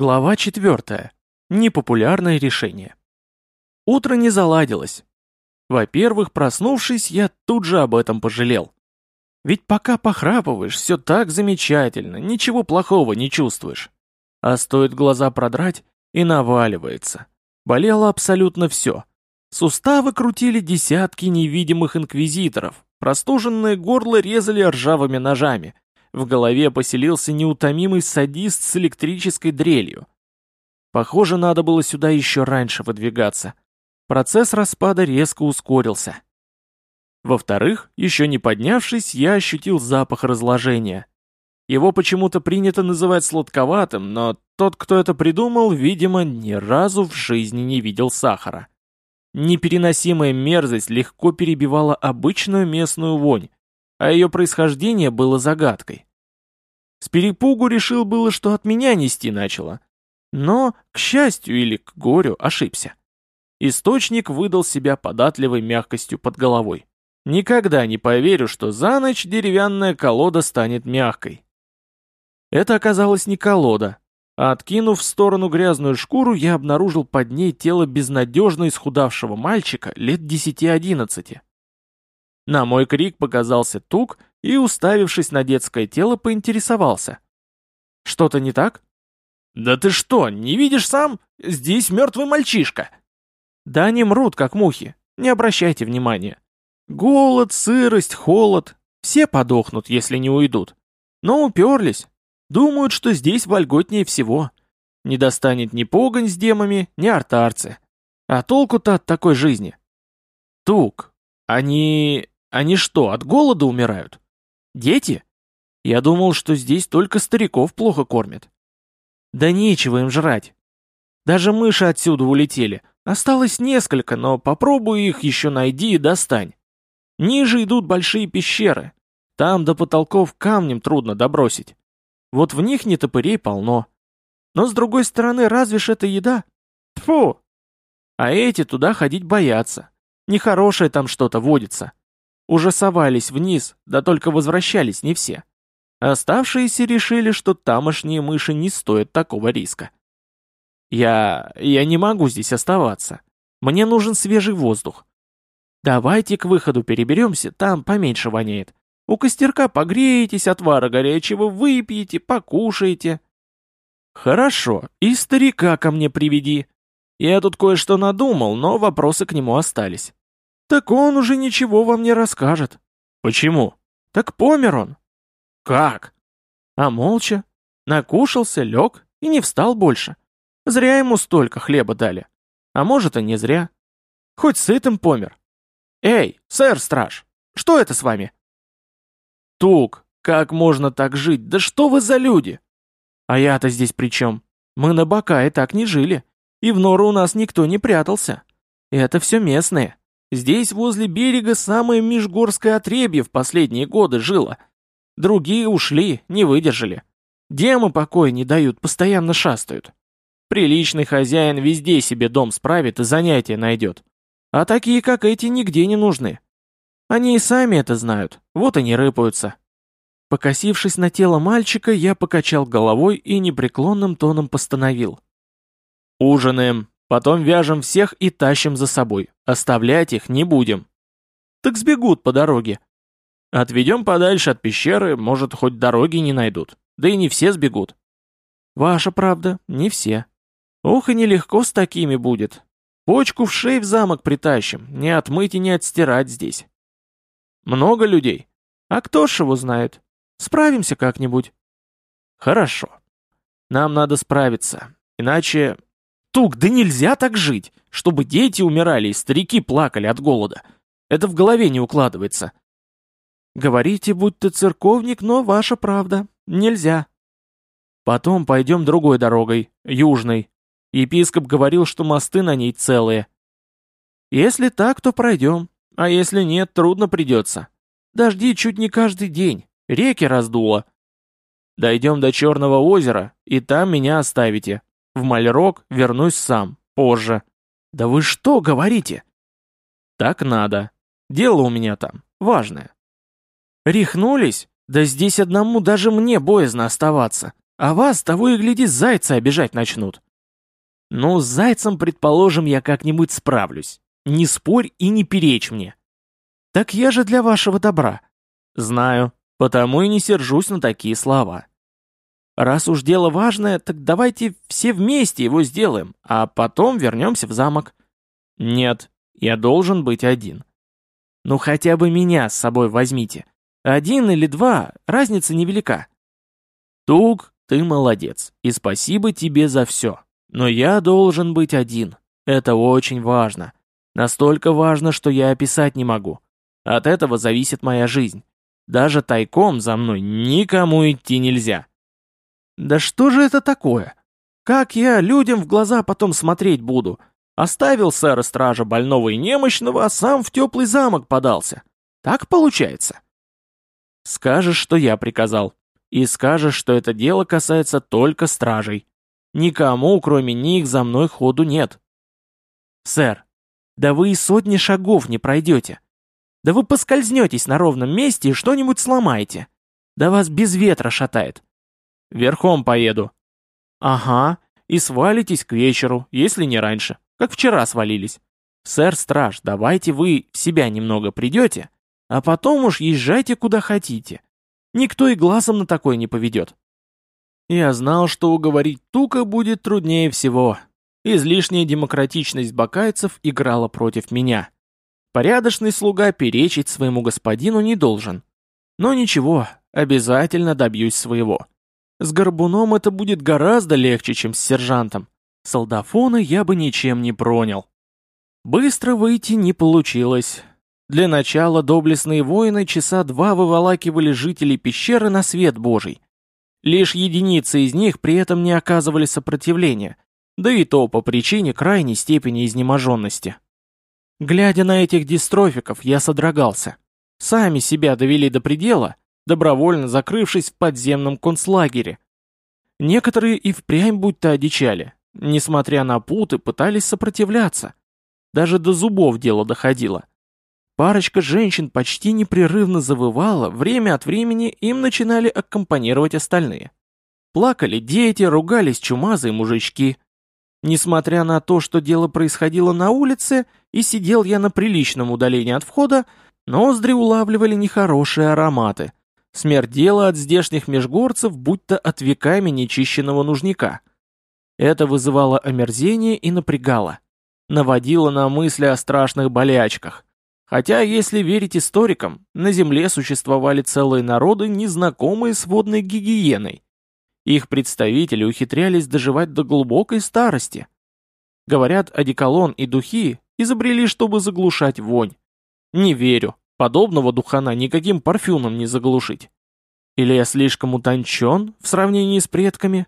Глава 4. Непопулярное решение. Утро не заладилось. Во-первых, проснувшись, я тут же об этом пожалел. Ведь пока похрапываешь, все так замечательно, ничего плохого не чувствуешь. А стоит глаза продрать, и наваливается. Болело абсолютно все. Суставы крутили десятки невидимых инквизиторов, простуженное горло резали ржавыми ножами — в голове поселился неутомимый садист с электрической дрелью. Похоже, надо было сюда еще раньше выдвигаться. Процесс распада резко ускорился. Во-вторых, еще не поднявшись, я ощутил запах разложения. Его почему-то принято называть сладковатым, но тот, кто это придумал, видимо, ни разу в жизни не видел сахара. Непереносимая мерзость легко перебивала обычную местную вонь, а ее происхождение было загадкой. С перепугу решил было, что от меня нести начало. Но, к счастью или к горю, ошибся. Источник выдал себя податливой мягкостью под головой. Никогда не поверю, что за ночь деревянная колода станет мягкой. Это оказалось не колода, а откинув в сторону грязную шкуру, я обнаружил под ней тело безнадежно исхудавшего мальчика лет десяти-одиннадцати. На мой крик показался тук и, уставившись на детское тело, поинтересовался. «Что-то не так?» «Да ты что, не видишь сам? Здесь мертвый мальчишка!» «Да они мрут, как мухи, не обращайте внимания. Голод, сырость, холод, все подохнут, если не уйдут. Но уперлись, думают, что здесь вольготнее всего. Не достанет ни погонь с демами, ни артарцы. А толку-то от такой жизни?» «Тук, они... Они что, от голода умирают? Дети? Я думал, что здесь только стариков плохо кормят. Да нечего им жрать. Даже мыши отсюда улетели. Осталось несколько, но попробуй их еще найди и достань. Ниже идут большие пещеры. Там до потолков камнем трудно добросить. Вот в них нетопырей полно. Но с другой стороны, разве ж это еда? Тфу! А эти туда ходить боятся. Нехорошее там что-то водится. Уже совались вниз, да только возвращались не все. Оставшиеся решили, что тамошние мыши не стоят такого риска. Я... я не могу здесь оставаться. Мне нужен свежий воздух. Давайте к выходу переберемся, там поменьше воняет. У костерка погреетесь, отвара горячего выпьете, покушаете. Хорошо, и старика ко мне приведи. Я тут кое-что надумал, но вопросы к нему остались. Так он уже ничего вам не расскажет. Почему? Так помер он. Как? А молча. Накушался, лег и не встал больше. Зря ему столько хлеба дали. А может и не зря. Хоть сытым помер. Эй, сэр-страж, что это с вами? Тук, как можно так жить? Да что вы за люди? А я-то здесь при чем? Мы на бока и так не жили. И в нору у нас никто не прятался. Это все местные. Здесь возле берега самое межгорское отребье в последние годы жило. Другие ушли, не выдержали. Демы покоя не дают, постоянно шастают. Приличный хозяин везде себе дом справит и занятия найдет. А такие, как эти, нигде не нужны. Они и сами это знают, вот они рыпаются. Покосившись на тело мальчика, я покачал головой и непреклонным тоном постановил. «Ужинаем, потом вяжем всех и тащим за собой. Оставлять их не будем. Так сбегут по дороге. Отведем подальше от пещеры, может, хоть дороги не найдут. Да и не все сбегут. Ваша правда, не все. Ох, и нелегко с такими будет. Почку в шей в замок притащим, не отмыть и не отстирать здесь. Много людей? А кто ж его знает? Справимся как-нибудь. Хорошо. Нам надо справиться, иначе Тук, да нельзя так жить, чтобы дети умирали и старики плакали от голода. Это в голове не укладывается. Говорите, будь ты церковник, но ваша правда. Нельзя. Потом пойдем другой дорогой, южной. Епископ говорил, что мосты на ней целые. Если так, то пройдем, а если нет, трудно придется. Дожди чуть не каждый день, реки раздуло. Дойдем до Черного озера, и там меня оставите. В Мальрок вернусь сам, позже. Да вы что говорите? Так надо. Дело у меня там, важное. Рехнулись? Да здесь одному даже мне боязно оставаться. а вас того и гляди зайцы обижать начнут. Ну, с зайцем, предположим, я как-нибудь справлюсь. Не спорь и не перечь мне. Так я же для вашего добра. Знаю, потому и не сержусь на такие слова. Раз уж дело важное, так давайте все вместе его сделаем, а потом вернемся в замок. Нет, я должен быть один. Ну хотя бы меня с собой возьмите. Один или два, разница невелика. Тук, ты молодец, и спасибо тебе за все. Но я должен быть один. Это очень важно. Настолько важно, что я описать не могу. От этого зависит моя жизнь. Даже тайком за мной никому идти нельзя. Да что же это такое? Как я людям в глаза потом смотреть буду? Оставил сэра стража больного и немощного, а сам в теплый замок подался. Так получается? Скажешь, что я приказал. И скажешь, что это дело касается только стражей. Никому, кроме них, за мной ходу нет. Сэр, да вы и сотни шагов не пройдете. Да вы поскользнетесь на ровном месте и что-нибудь сломаете. Да вас без ветра шатает. Верхом поеду. Ага, и свалитесь к вечеру, если не раньше, как вчера свалились. Сэр-страж, давайте вы в себя немного придете, а потом уж езжайте куда хотите. Никто и глазом на такое не поведет. Я знал, что уговорить Тука будет труднее всего. Излишняя демократичность бакайцев играла против меня. Порядочный слуга перечить своему господину не должен. Но ничего, обязательно добьюсь своего. С горбуном это будет гораздо легче, чем с сержантом. Солдафона я бы ничем не пронял. Быстро выйти не получилось. Для начала доблестные воины часа два выволакивали жителей пещеры на свет Божий. Лишь единицы из них при этом не оказывали сопротивления, да и то по причине крайней степени изнеможенности. Глядя на этих дистрофиков, я содрогался. Сами себя довели до предела, добровольно закрывшись в подземном концлагере. Некоторые и впрямь будто одичали, несмотря на путы, пытались сопротивляться. Даже до зубов дело доходило. Парочка женщин почти непрерывно завывала, время от времени им начинали аккомпанировать остальные. Плакали дети, ругались чумазые мужички. Несмотря на то, что дело происходило на улице, и сидел я на приличном удалении от входа, ноздри улавливали нехорошие ароматы. Смердело от здешних межгорцев, будто от веками нечищенного нужника. Это вызывало омерзение и напрягало. Наводило на мысли о страшных болячках. Хотя, если верить историкам, на Земле существовали целые народы, незнакомые с водной гигиеной. Их представители ухитрялись доживать до глубокой старости. Говорят, одеколон и духи изобрели, чтобы заглушать вонь. Не верю, подобного духана никаким парфюмом не заглушить. Или я слишком утончен в сравнении с предками?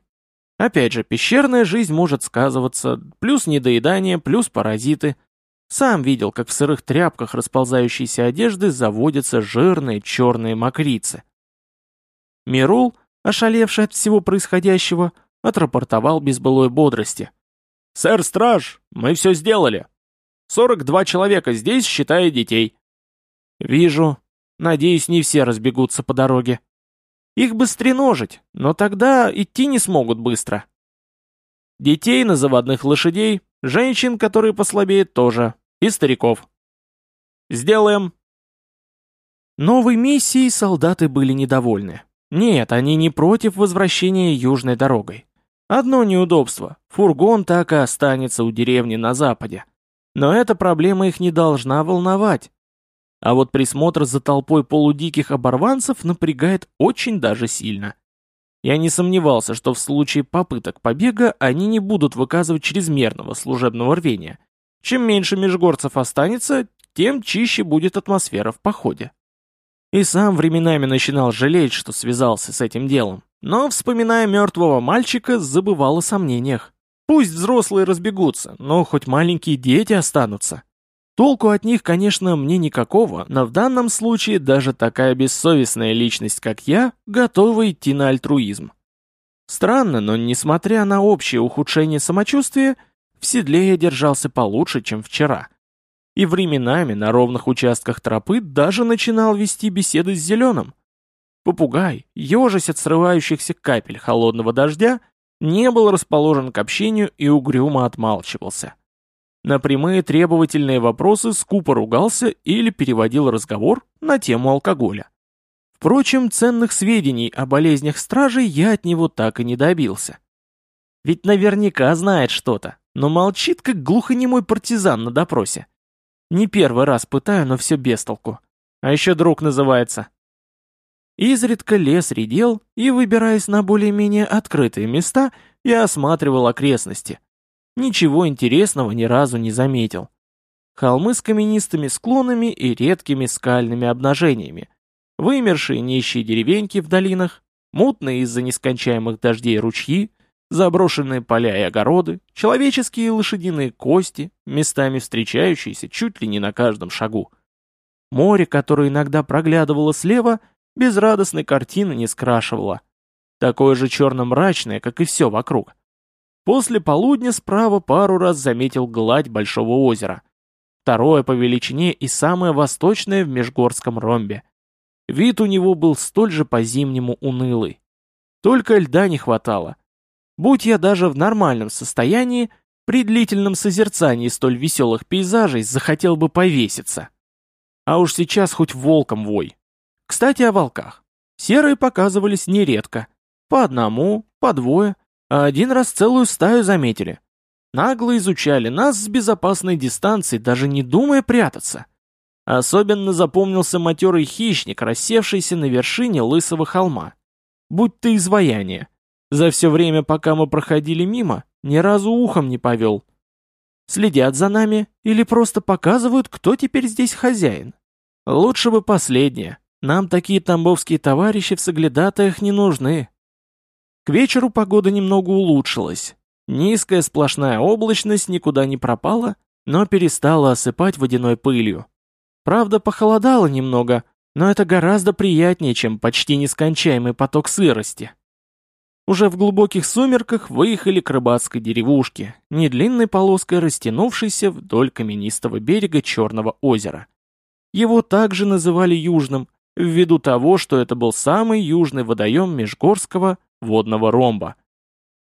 Опять же, пещерная жизнь может сказываться, плюс недоедание, плюс паразиты – сам видел, как в сырых тряпках расползающейся одежды заводятся жирные черные мокрицы. Мирул, ошалевший от всего происходящего, отрапортовал без былой бодрости. «Сэр-страж, мы все сделали. 42 человека здесь, считая детей». «Вижу. Надеюсь, не все разбегутся по дороге. Их бы стреножить, но тогда идти не смогут быстро». Детей на заводных лошадей, женщин, которые послабеют, тоже. И стариков. Сделаем. Новой миссией солдаты были недовольны. Нет, они не против возвращения южной дорогой. Одно неудобство. Фургон так и останется у деревни на западе. Но эта проблема их не должна волновать. А вот присмотр за толпой полудиких оборванцев напрягает очень даже сильно. Я не сомневался, что в случае попыток побега они не будут выказывать чрезмерного служебного рвения чем меньше межгорцев останется, тем чище будет атмосфера в походе. И сам временами начинал жалеть, что связался с этим делом. Но, вспоминая мертвого мальчика, забывал о сомнениях. Пусть взрослые разбегутся, но хоть маленькие дети останутся. Толку от них, конечно, мне никакого, но в данном случае даже такая бессовестная личность, как я, готова идти на альтруизм. Странно, но несмотря на общее ухудшение самочувствия, в седле я держался получше, чем вчера. И временами на ровных участках тропы даже начинал вести беседы с зеленым. Попугай, ежась от срывающихся капель холодного дождя, не был расположен к общению и угрюмо отмалчивался. На прямые требовательные вопросы скупо ругался или переводил разговор на тему алкоголя. Впрочем, ценных сведений о болезнях стражей я от него так и не добился. Ведь наверняка знает что-то, но молчит, как глухонемой партизан на допросе. Не первый раз пытаю, но все без толку. А еще друг называется. Изредка лес редел, и, выбираясь на более-менее открытые места, я осматривал окрестности. Ничего интересного ни разу не заметил. Холмы с каменистыми склонами и редкими скальными обнажениями. Вымершие нищие деревеньки в долинах, мутные из-за нескончаемых дождей ручьи, заброшенные поля и огороды, человеческие и лошадиные кости, местами встречающиеся чуть ли не на каждом шагу. Море, которое иногда проглядывало слева, безрадостной картины не скрашивала. Такое же черно-мрачное, как и все вокруг. После полудня справа пару раз заметил гладь большого озера. Второе по величине и самое восточное в Межгорском ромбе. Вид у него был столь же по-зимнему унылый. Только льда не хватало. Будь я даже в нормальном состоянии, при длительном созерцании столь веселых пейзажей захотел бы повеситься. А уж сейчас хоть волком вой. Кстати, о волках. Серые показывались нередко. По одному, по двое, а один раз целую стаю заметили. Нагло изучали нас с безопасной дистанции, даже не думая прятаться. Особенно запомнился матерый хищник, рассевшийся на вершине лысого холма. Будь ты изваяние. За все время, пока мы проходили мимо, ни разу ухом не повел. Следят за нами или просто показывают, кто теперь здесь хозяин. Лучше бы последнее. Нам такие тамбовские товарищи в соглядатаях не нужны. К вечеру погода немного улучшилась. Низкая сплошная облачность никуда не пропала, но перестала осыпать водяной пылью. Правда, похолодало немного, но это гораздо приятнее, чем почти нескончаемый поток сырости. Уже в глубоких сумерках выехали к рыбацкой деревушке, недлинной полоской растянувшейся вдоль каменистого берега Черного озера. Его также называли Южным, ввиду того, что это был самый южный водоем Межгорского водного ромба.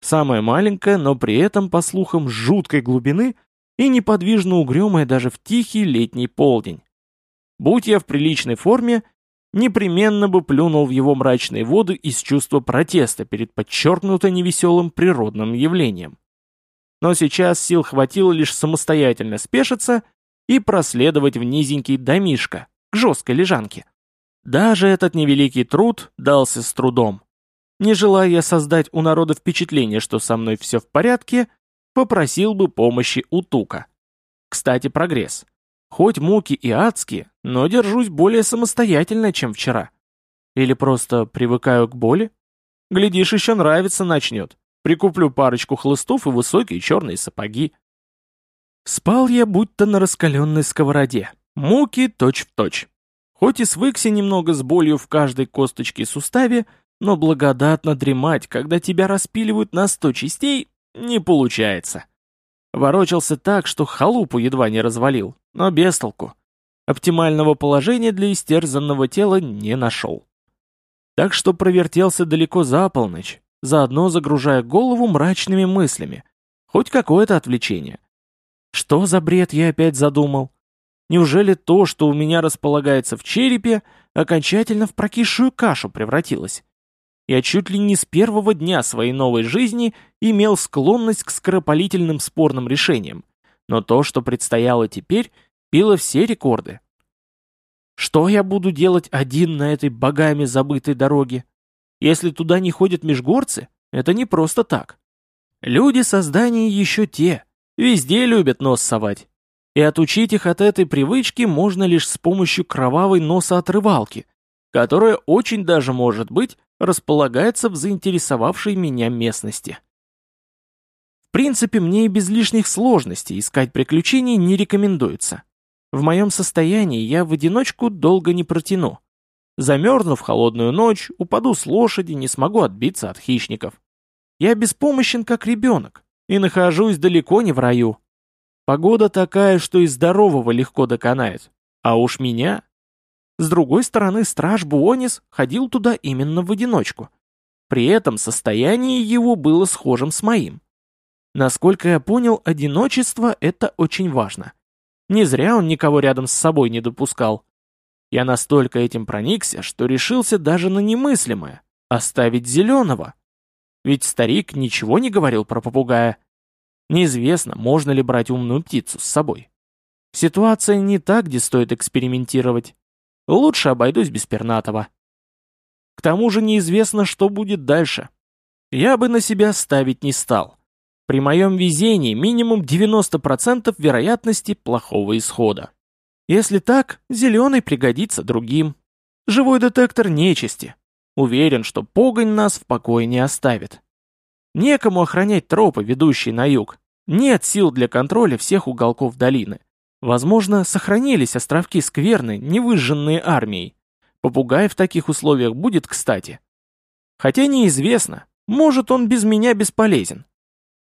Самая маленькая, но при этом, по слухам, жуткой глубины и неподвижно угрюмая даже в тихий летний полдень. Будь я в приличной форме, непременно бы плюнул в его мрачные воды из чувства протеста перед подчеркнуто невеселым природным явлением. Но сейчас сил хватило лишь самостоятельно спешиться и проследовать в низенький домишко, к жесткой лежанке. Даже этот невеликий труд дался с трудом. Не желая создать у народа впечатление, что со мной все в порядке, попросил бы помощи у Тука. Кстати, прогресс. Хоть муки и адские, но держусь более самостоятельно, чем вчера. Или просто привыкаю к боли? Глядишь, еще нравится начнет. Прикуплю парочку хлыстов и высокие черные сапоги. Спал я будто на раскаленной сковороде. Муки точь-в-точь. Хоть и свыкся немного с болью в каждой косточке и суставе, но благодатно дремать, когда тебя распиливают на сто частей, не получается. Ворочался так, что халупу едва не развалил, но без толку. Оптимального положения для истерзанного тела не нашел. Так что провертелся далеко за полночь, заодно загружая голову мрачными мыслями. Хоть какое-то отвлечение. Что за бред я опять задумал? Неужели то, что у меня располагается в черепе, окончательно в прокисшую кашу превратилось? Я чуть ли не с первого дня своей новой жизни имел склонность к скоропалительным спорным решениям, но то, что предстояло теперь, било все рекорды. Что я буду делать один на этой богами забытой дороге? Если туда не ходят межгорцы, это не просто так. Люди создания еще те, везде любят нос совать. И отучить их от этой привычки можно лишь с помощью кровавой носоотрывалки, которая очень даже, может быть, располагается в заинтересовавшей меня местности. В принципе, мне и без лишних сложностей искать приключений не рекомендуется. В моем состоянии я в одиночку долго не протяну. Замерзну в холодную ночь, упаду с лошади, не смогу отбиться от хищников. Я беспомощен, как ребенок, и нахожусь далеко не в раю. Погода такая, что и здорового легко доконает. А уж меня... С другой стороны, страж Буонис ходил туда именно в одиночку. При этом состояние его было схожим с моим. Насколько я понял, одиночество — это очень важно. Не зря он никого рядом с собой не допускал. Я настолько этим проникся, что решился даже на немыслимое — оставить зеленого. Ведь старик ничего не говорил про попугая. Неизвестно, можно ли брать умную птицу с собой. Ситуация не та, где стоит экспериментировать. Лучше обойдусь без пернатого. К тому же неизвестно, что будет дальше. Я бы на себя ставить не стал. При моем везении минимум 90% вероятности плохого исхода. Если так, зеленый пригодится другим. Живой детектор нечисти. Уверен, что погонь нас в покое не оставит. Некому охранять тропы, ведущие на юг. Нет сил для контроля всех уголков долины. Возможно, сохранились островки скверны, не выжженные армией. Попугай в таких условиях будет кстати. Хотя неизвестно, может он без меня бесполезен.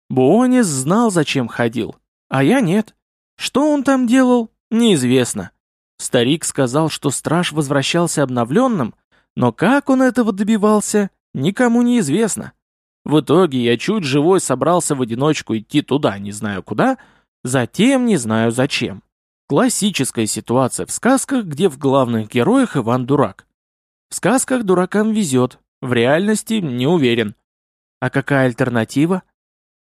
Буонис знал, зачем ходил, а я нет. Что он там делал, неизвестно. Старик сказал, что страж возвращался обновленным, но как он этого добивался, никому не известно. В итоге я чуть живой собрался в одиночку идти туда, не знаю куда, затем не знаю зачем. Классическая ситуация в сказках, где в главных героях Иван дурак. В сказках дуракам везет, в реальности не уверен. А какая альтернатива?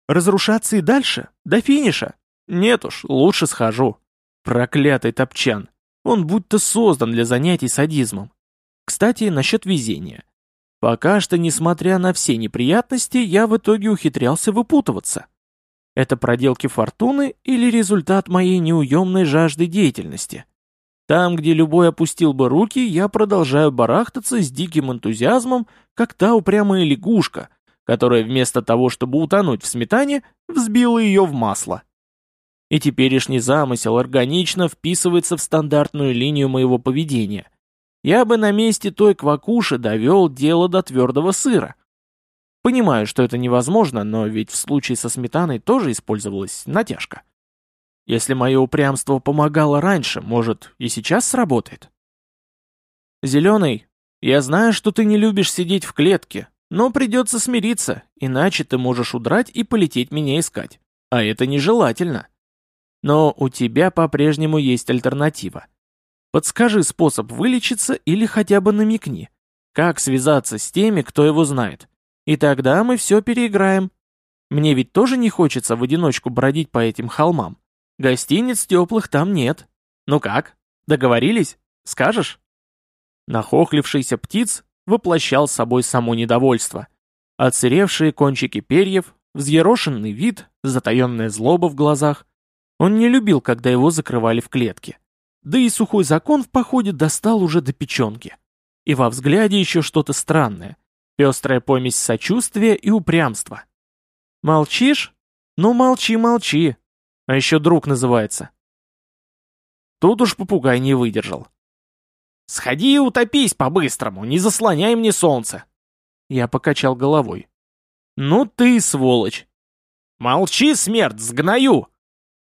Разрушаться и дальше? До финиша? Нет уж, лучше схожу. Проклятый топчан. Он будто создан для занятий садизмом. Кстати, насчет везения. Пока что, несмотря на все неприятности, я в итоге ухитрялся выпутываться. Это проделки фортуны или результат моей неуемной жажды деятельности? Там, где любой опустил бы руки, я продолжаю барахтаться с диким энтузиазмом, как та упрямая лягушка, которая вместо того, чтобы утонуть в сметане, взбила ее в масло. И теперешний замысел органично вписывается в стандартную линию моего поведения. Я бы на месте той квакуши довел дело до твердого сыра. Понимаю, что это невозможно, но ведь в случае со сметаной тоже использовалась натяжка. Если мое упрямство помогало раньше, может, и сейчас сработает? Зеленый, я знаю, что ты не любишь сидеть в клетке, но придется смириться, иначе ты можешь удрать и полететь меня искать. А это нежелательно. Но у тебя по-прежнему есть альтернатива. Подскажи способ вылечиться или хотя бы намекни. Как связаться с теми, кто его знает? И тогда мы все переиграем. Мне ведь тоже не хочется в одиночку бродить по этим холмам. Гостиниц теплых там нет. Ну как, договорились? Скажешь?» Нахохлившийся птиц воплощал собой само недовольство. Отсыревшие кончики перьев, взъерошенный вид, затаенная злоба в глазах. Он не любил, когда его закрывали в клетке. Да и сухой закон в походе достал уже до печенки. И во взгляде еще что-то странное, Пестрая помесь сочувствия и упрямства. Молчишь? Ну молчи, молчи. А еще друг называется. Тут уж попугай не выдержал. «Сходи и утопись по-быстрому, не заслоняй мне солнце!» Я покачал головой. «Ну ты сволочь!» «Молчи, смерть, сгною!»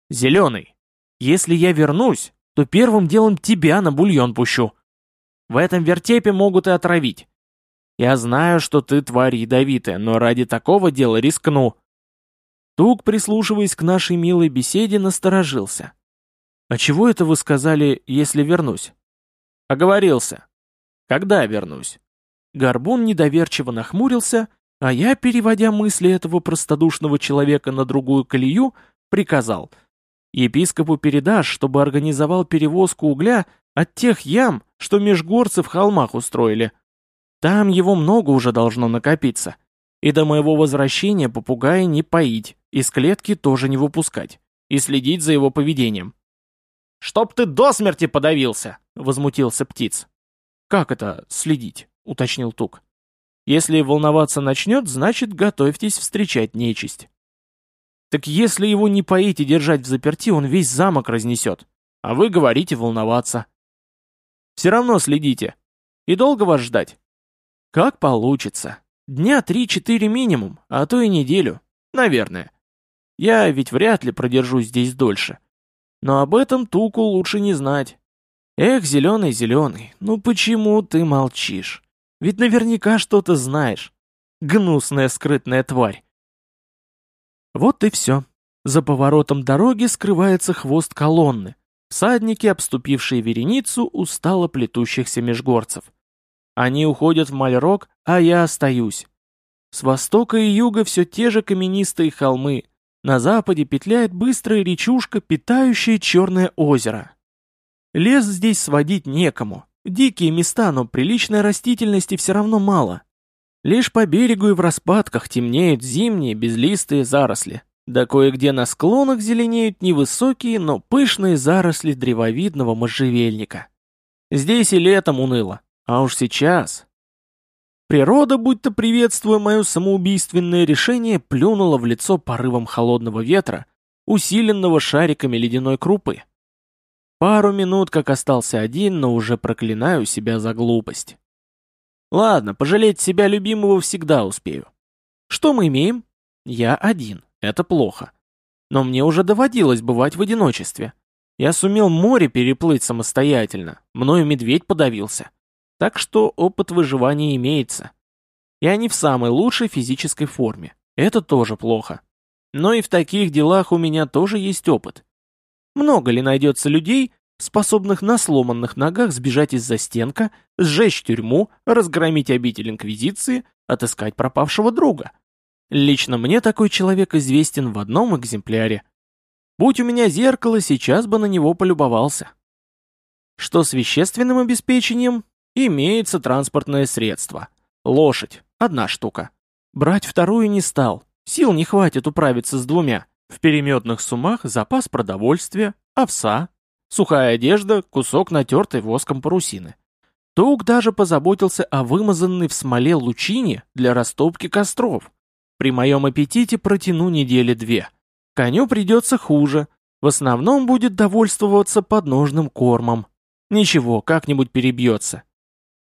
«Зеленый, если я вернусь, то первым делом тебя на бульон пущу. В этом вертепе могут и отравить. Я знаю, что ты тварь ядовитая, но ради такого дела рискну». Тук, прислушиваясь к нашей милой беседе, насторожился. «А чего это вы сказали, если вернусь?» «Оговорился. Когда вернусь?» Горбун недоверчиво нахмурился, а я, переводя мысли этого простодушного человека на другую колею, приказал. «Епископу передашь, чтобы организовал перевозку угля от тех ям, что межгорцы в холмах устроили. Там его много уже должно накопиться. И до моего возвращения попугая не поить, из клетки тоже не выпускать. И следить за его поведением. «Чтоб ты до смерти подавился!» — возмутился птиц. «Как это следить?» — уточнил Тук. «Если волноваться начнет, значит, готовьтесь встречать нечисть». «Так если его не поить и держать в заперти, он весь замок разнесет. А вы говорите волноваться». «Все равно следите. И долго вас ждать?» Как получится. Дня три-четыре минимум, а то и неделю. Наверное. Я ведь вряд ли продержусь здесь дольше. Но об этом Туку лучше не знать. Эх, зеленый-зеленый, ну почему ты молчишь? Ведь наверняка что-то знаешь. Гнусная скрытная тварь. Вот и все. За поворотом дороги скрывается хвост колонны. Всадники, обступившие вереницу, устало плетущихся межгорцев. Они уходят в Мальрок, а я остаюсь. С востока и юга все те же каменистые холмы. На западе петляет быстрая речушка, питающая черное озеро. Лес здесь сводить некому. Дикие места, но приличной растительности все равно мало. Лишь по берегу и в распадках темнеют зимние безлистые заросли. Да кое-где на склонах зеленеют невысокие, но пышные заросли древовидного можжевельника. Здесь и летом уныло, а уж сейчас... Природа, будто приветствуя мое самоубийственное решение, плюнула в лицо порывом холодного ветра, усиленного шариками ледяной крупы. Пару минут как остался один, но уже проклинаю себя за глупость. Ладно, пожалеть себя любимого всегда успею. Что мы имеем? Я один, это плохо. Но мне уже доводилось бывать в одиночестве. Я сумел море переплыть самостоятельно, мною медведь подавился. Так что опыт выживания имеется. Я не в самой лучшей физической форме. Это тоже плохо. Но и в таких делах у меня тоже есть опыт. Много ли найдется людей, способных на сломанных ногах сбежать из застенка, сжечь тюрьму, разгромить обитель Инквизиции, отыскать пропавшего друга? Лично мне такой человек известен в одном экземпляре. Будь у меня зеркало, сейчас бы на него полюбовался. Что с вещественным обеспечением, Имеется транспортное средство. Лошадь. Одна штука. Брать вторую не стал. Сил не хватит управиться с двумя. В переметных сумах запас продовольствия, овса, сухая одежда, кусок натертой воском парусины. Тук даже позаботился о вымазанной в смоле лучине для растопки костров. При моем аппетите протяну недели две. Коню придется хуже. В основном будет довольствоваться подножным кормом. Ничего, как-нибудь перебьется.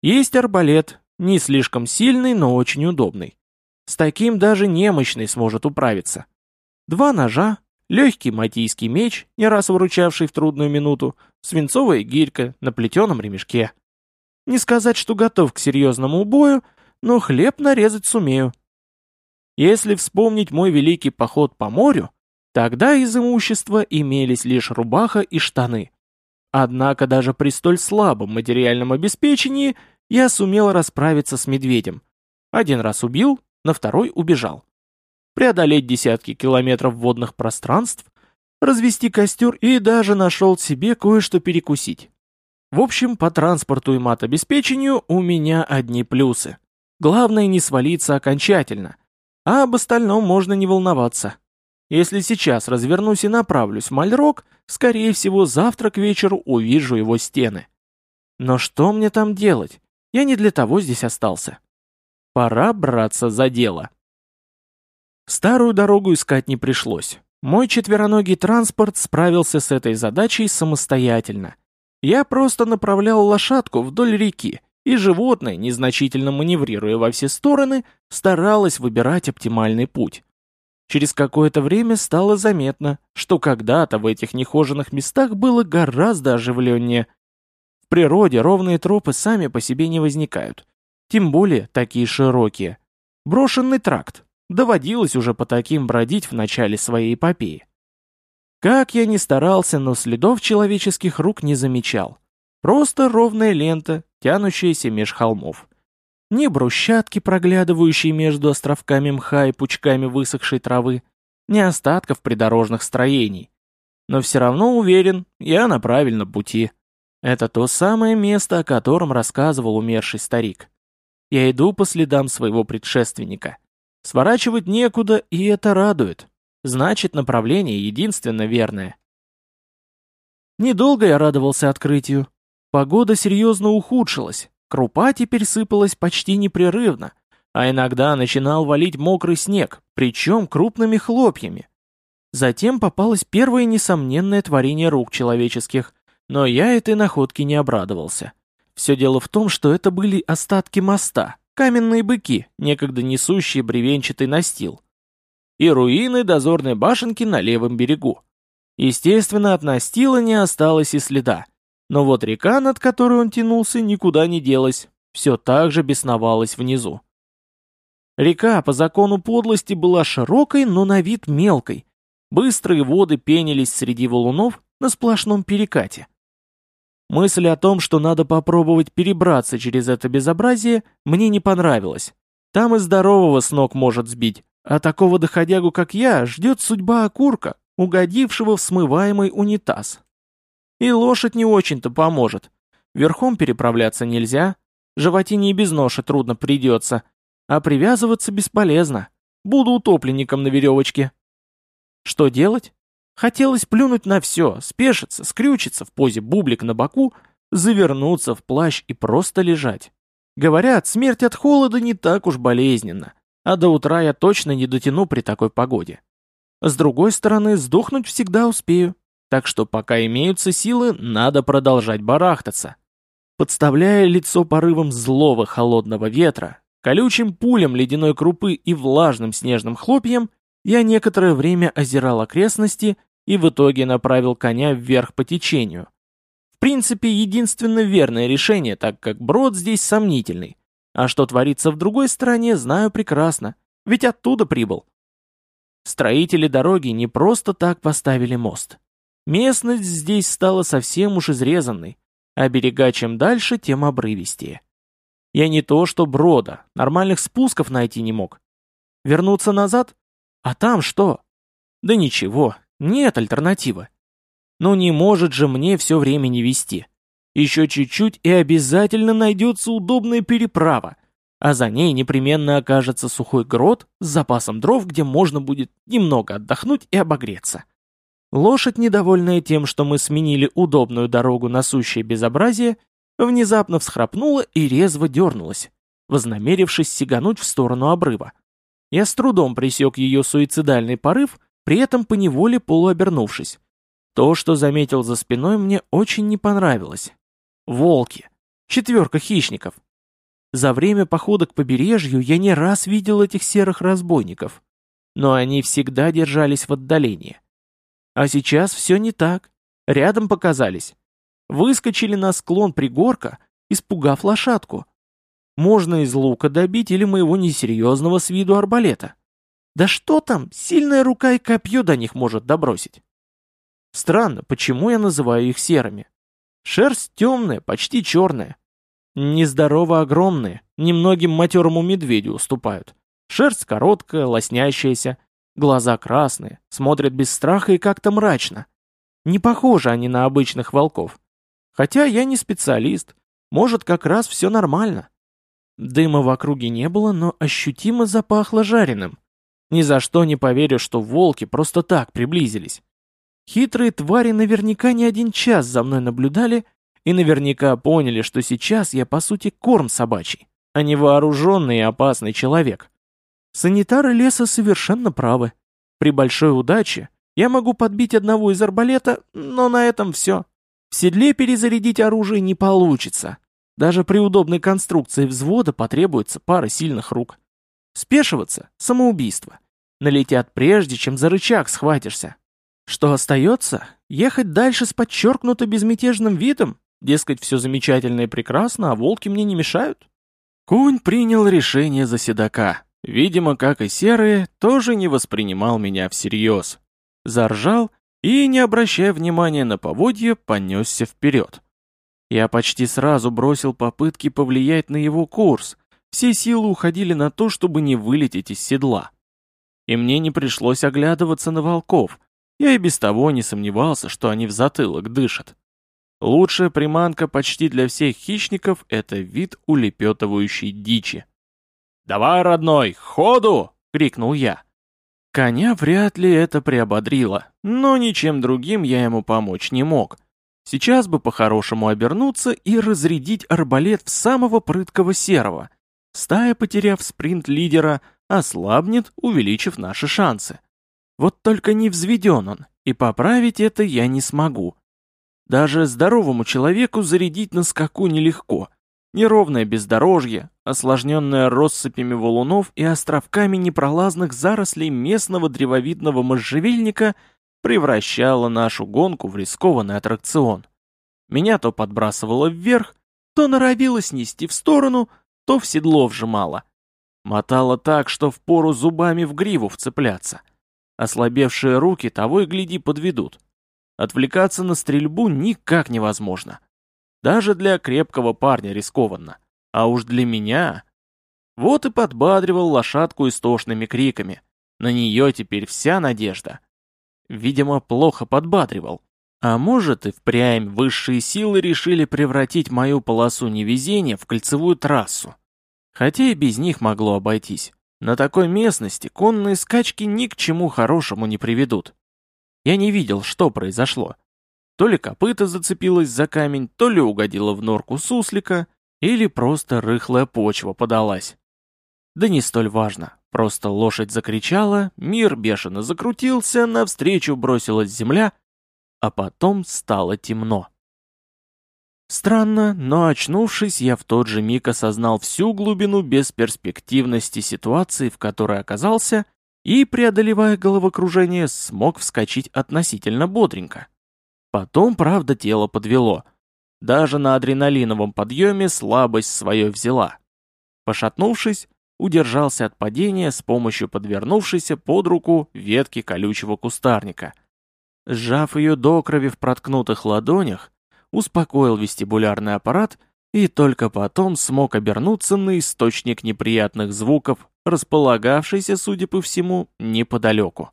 Есть арбалет, не слишком сильный, но очень удобный. С таким даже немощный сможет управиться. Два ножа, легкий матийский меч, не раз выручавший в трудную минуту, свинцовая гирька на плетеном ремешке. Не сказать, что готов к серьезному бою, но хлеб нарезать сумею. Если вспомнить мой великий поход по морю, тогда из имущества имелись лишь рубаха и штаны. Однако даже при столь слабом материальном обеспечении я сумел расправиться с медведем. Один раз убил, на второй убежал. Преодолеть десятки километров водных пространств, развести костер и даже нашел себе кое-что перекусить. В общем, по транспорту и матобеспечению у меня одни плюсы. Главное не свалиться окончательно, а об остальном можно не волноваться. Если сейчас развернусь и направлюсь в Мальрок, скорее всего, завтра к вечеру увижу его стены. Но что мне там делать? Я не для того здесь остался. Пора браться за дело. Старую дорогу искать не пришлось. Мой четвероногий транспорт справился с этой задачей самостоятельно. Я просто направлял лошадку вдоль реки, и животное, незначительно маневрируя во все стороны, старалось выбирать оптимальный путь. Через какое-то время стало заметно, что когда-то в этих нехоженных местах было гораздо оживленнее, в природе ровные тропы сами по себе не возникают. Тем более такие широкие. Брошенный тракт. Доводилось уже по таким бродить в начале своей эпопеи. Как я ни старался, но следов человеческих рук не замечал. Просто ровная лента, тянущаяся меж холмов. Ни брусчатки, проглядывающие между островками мха и пучками высохшей травы, ни остатков придорожных строений. Но все равно уверен, я на правильном пути. Это то самое место, о котором рассказывал умерший старик. Я иду по следам своего предшественника. Сворачивать некуда, и это радует. Значит, направление единственно верное. Недолго я радовался открытию. Погода серьезно ухудшилась. Крупа теперь сыпалась почти непрерывно, а иногда начинал валить мокрый снег, причем крупными хлопьями. Затем попалось первое несомненное творение рук человеческих но я этой находке не обрадовался. Все дело в том, что это были остатки моста, каменные быки, некогда несущие бревенчатый настил. И руины дозорной башенки на левом берегу. Естественно, от настила не осталось и следа. Но вот река, над которой он тянулся, никуда не делась, все так же бесновалась внизу. Река по закону подлости была широкой, но на вид мелкой. Быстрые воды пенились среди валунов на сплошном перекате. Мысль о том, что надо попробовать перебраться через это безобразие, мне не понравилась. Там и здорового с ног может сбить, а такого доходягу, как я, ждет судьба окурка, угодившего в смываемый унитаз. И лошадь не очень-то поможет. Верхом переправляться нельзя, животине и без ноши трудно придется, а привязываться бесполезно. Буду утопленником на веревочке. Что делать? Хотелось плюнуть на все, спешиться, скрючиться в позе бублик на боку, завернуться в плащ и просто лежать. Говорят, смерть от холода не так уж болезненна, а до утра я точно не дотяну при такой погоде. С другой стороны, сдохнуть всегда успею, так что пока имеются силы, надо продолжать барахтаться. Подставляя лицо порывом злого холодного ветра, колючим пулем ледяной крупы и влажным снежным хлопьем, я некоторое время озирал окрестности и в итоге направил коня вверх по течению. В принципе, единственно верное решение, так как брод здесь сомнительный. А что творится в другой стороне, знаю прекрасно, ведь оттуда прибыл. Строители дороги не просто так поставили мост. Местность здесь стала совсем уж изрезанной, а берега чем дальше, тем обрывистее. Я не то что брода, нормальных спусков найти не мог. Вернуться назад? А там что? Да ничего, нет альтернативы. Ну не может же мне все время не вести. Еще чуть-чуть и обязательно найдется удобная переправа, а за ней непременно окажется сухой грот с запасом дров, где можно будет немного отдохнуть и обогреться. Лошадь, недовольная тем, что мы сменили удобную дорогу на сущее безобразие, внезапно всхрапнула и резво дернулась, вознамерившись сигануть в сторону обрыва. Я с трудом пресек ее суицидальный порыв, при этом поневоле полуобернувшись. То, что заметил за спиной, мне очень не понравилось. Волки. Четверка хищников. За время похода к побережью я не раз видел этих серых разбойников. Но они всегда держались в отдалении. А сейчас все не так. Рядом показались. Выскочили на склон пригорка, испугав лошадку. Можно из лука добить или моего несерьезного с виду арбалета. Да что там, сильная рука и копье до них может добросить. Странно, почему я называю их серыми. Шерсть темная, почти черная. Нездорово огромные, немногим матерому медведю уступают. Шерсть короткая, лоснящаяся, глаза красные, смотрят без страха и как-то мрачно. Не похожи они на обычных волков. Хотя я не специалист, может как раз все нормально. Дыма в округе не было, но ощутимо запахло жареным. Ни за что не поверю, что волки просто так приблизились. Хитрые твари наверняка не один час за мной наблюдали и наверняка поняли, что сейчас я по сути корм собачий, а не вооруженный и опасный человек. Санитары леса совершенно правы. При большой удаче я могу подбить одного из арбалета, но на этом все. В седле перезарядить оружие не получится. Даже при удобной конструкции взвода потребуется пара сильных рук. Спешиваться – самоубийство. Налетят прежде, чем за рычаг схватишься. Что остается? Ехать дальше с подчеркнуто безмятежным видом? Дескать, все замечательно и прекрасно, а волки мне не мешают? Кунь принял решение за седока. Видимо, как и серые, тоже не воспринимал меня всерьез. Заржал и, не обращая внимания на поводье, понесся вперед. Я почти сразу бросил попытки повлиять на его курс, все силы уходили на то, чтобы не вылететь из седла. И мне не пришлось оглядываться на волков, я и без того не сомневался, что они в затылок дышат. Лучшая приманка почти для всех хищников — это вид улепетывающей дичи. «Давай, родной, ходу!» — крикнул я. Коня вряд ли это приободрило, но ничем другим я ему помочь не мог. Сейчас бы по-хорошему обернуться и разрядить арбалет в самого прыткого серого. Стая, потеряв спринт лидера, ослабнет, увеличив наши шансы. Вот только не взведен он, и поправить это я не смогу. Даже здоровому человеку зарядить на скаку нелегко. Неровное бездорожье, осложненное россыпями валунов и островками непролазных зарослей местного древовидного можжевельника — превращала нашу гонку в рискованный аттракцион. Меня то подбрасывало вверх, то норовило снести в сторону, то в седло вжимало. Мотало так, что впору зубами в гриву вцепляться. Ослабевшие руки того и гляди подведут. Отвлекаться на стрельбу никак невозможно. Даже для крепкого парня рискованно. А уж для меня... Вот и подбадривал лошадку истошными криками. На нее теперь вся надежда. Видимо, плохо подбадривал. А может и впрямь высшие силы решили превратить мою полосу невезения в кольцевую трассу. Хотя и без них могло обойтись. На такой местности конные скачки ни к чему хорошему не приведут. Я не видел, что произошло. То ли копыта зацепилась за камень, то ли угодила в норку суслика, или просто рыхлая почва подалась. Да не столь важно. Просто лошадь закричала, мир бешено закрутился, навстречу бросилась земля, а потом стало темно. Странно, но очнувшись, я в тот же миг осознал всю глубину бесперспективности ситуации, в которой оказался, и, преодолевая головокружение, смог вскочить относительно бодренько. Потом, правда, тело подвело. Даже на адреналиновом подъеме слабость свое взяла. Пошатнувшись, удержался от падения с помощью подвернувшейся под руку ветки колючего кустарника. Сжав ее до крови в проткнутых ладонях, успокоил вестибулярный аппарат и только потом смог обернуться на источник неприятных звуков располагавшийся, судя по всему, неподалеку.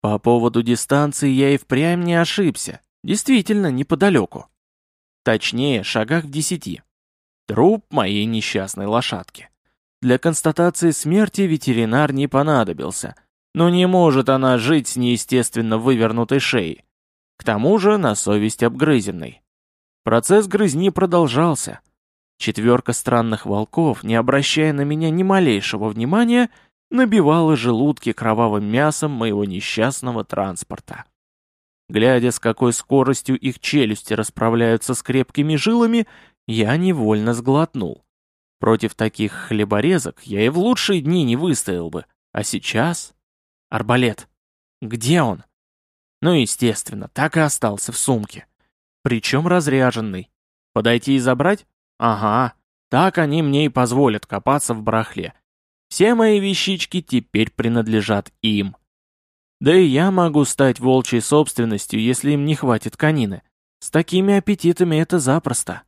По поводу дистанции я и впрямь не ошибся. Действительно, неподалеку. Точнее, шагах в десяти. Труп моей несчастной лошадки. Для констатации смерти ветеринар не понадобился, но не может она жить с неестественно вывернутой шеей. К тому же на совесть обгрызенной. Процесс грызни продолжался, Четверка странных волков, не обращая на меня ни малейшего внимания, набивала желудки кровавым мясом моего несчастного транспорта. Глядя, с какой скоростью их челюсти расправляются с крепкими жилами, я невольно сглотнул. Против таких хлеборезок я и в лучшие дни не выстоял бы. А сейчас... Арбалет. Где он? Ну, естественно, так и остался в сумке. Причем разряженный. Подойти и забрать? Ага, так они мне и позволят копаться в барахле. Все мои вещички теперь принадлежат им. Да и я могу стать волчьей собственностью, если им не хватит конины. С такими аппетитами это запросто.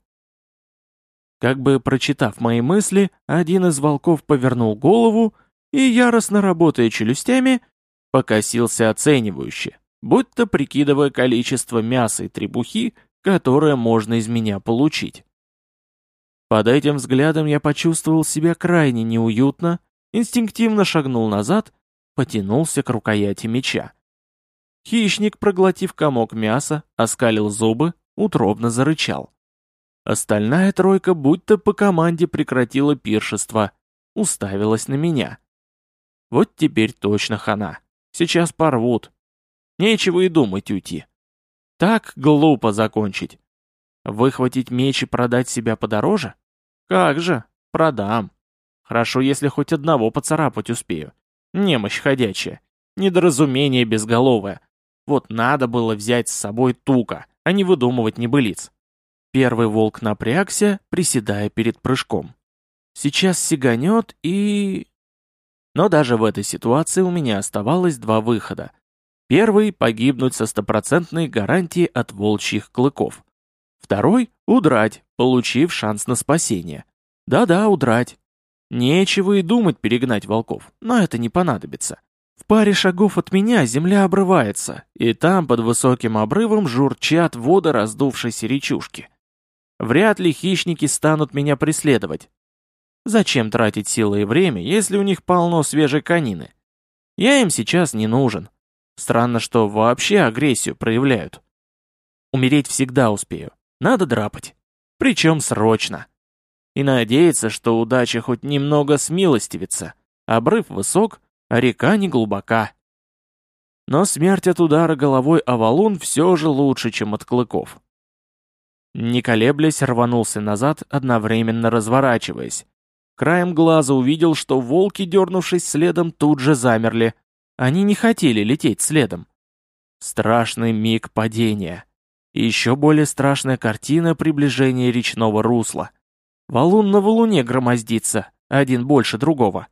Как бы прочитав мои мысли, один из волков повернул голову и, яростно работая челюстями, покосился оценивающе, будто прикидывая количество мяса и требухи, которое можно из меня получить. Под этим взглядом я почувствовал себя крайне неуютно, инстинктивно шагнул назад, потянулся к рукояти меча. Хищник, проглотив комок мяса, оскалил зубы, утробно зарычал. Остальная тройка будто по команде прекратила пиршество, уставилась на меня. Вот теперь точно хана. Сейчас порвут. Нечего и думать уйти. Так глупо закончить. Выхватить меч и продать себя подороже? «Как же, продам. Хорошо, если хоть одного поцарапать успею. Немощь ходячая, недоразумение безголовое. Вот надо было взять с собой тука, а не выдумывать небылиц». Первый волк напрягся, приседая перед прыжком. Сейчас сиганет и... Но даже в этой ситуации у меня оставалось два выхода. Первый — погибнуть со стопроцентной гарантией от волчьих клыков. Второй — удрать, получив шанс на спасение. Да-да, удрать. Нечего и думать перегнать волков, но это не понадобится. В паре шагов от меня земля обрывается, и там под высоким обрывом журчат воды раздувшейся речушки. Вряд ли хищники станут меня преследовать. Зачем тратить силы и время, если у них полно свежей конины? Я им сейчас не нужен. Странно, что вообще агрессию проявляют. Умереть всегда успею. Надо драпать. Причем срочно. И надеяться, что удача хоть немного смилостивится. Обрыв высок, а река не глубока. Но смерть от удара головой о валун все же лучше, чем от клыков. Не колеблясь, рванулся назад, одновременно разворачиваясь. Краем глаза увидел, что волки, дернувшись следом, тут же замерли. Они не хотели лететь следом. Страшный миг падения. И еще более страшная картина приближения речного русла. Валун на валуне громоздится, один больше другого.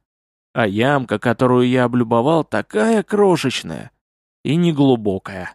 А ямка, которую я облюбовал, такая крошечная и неглубокая.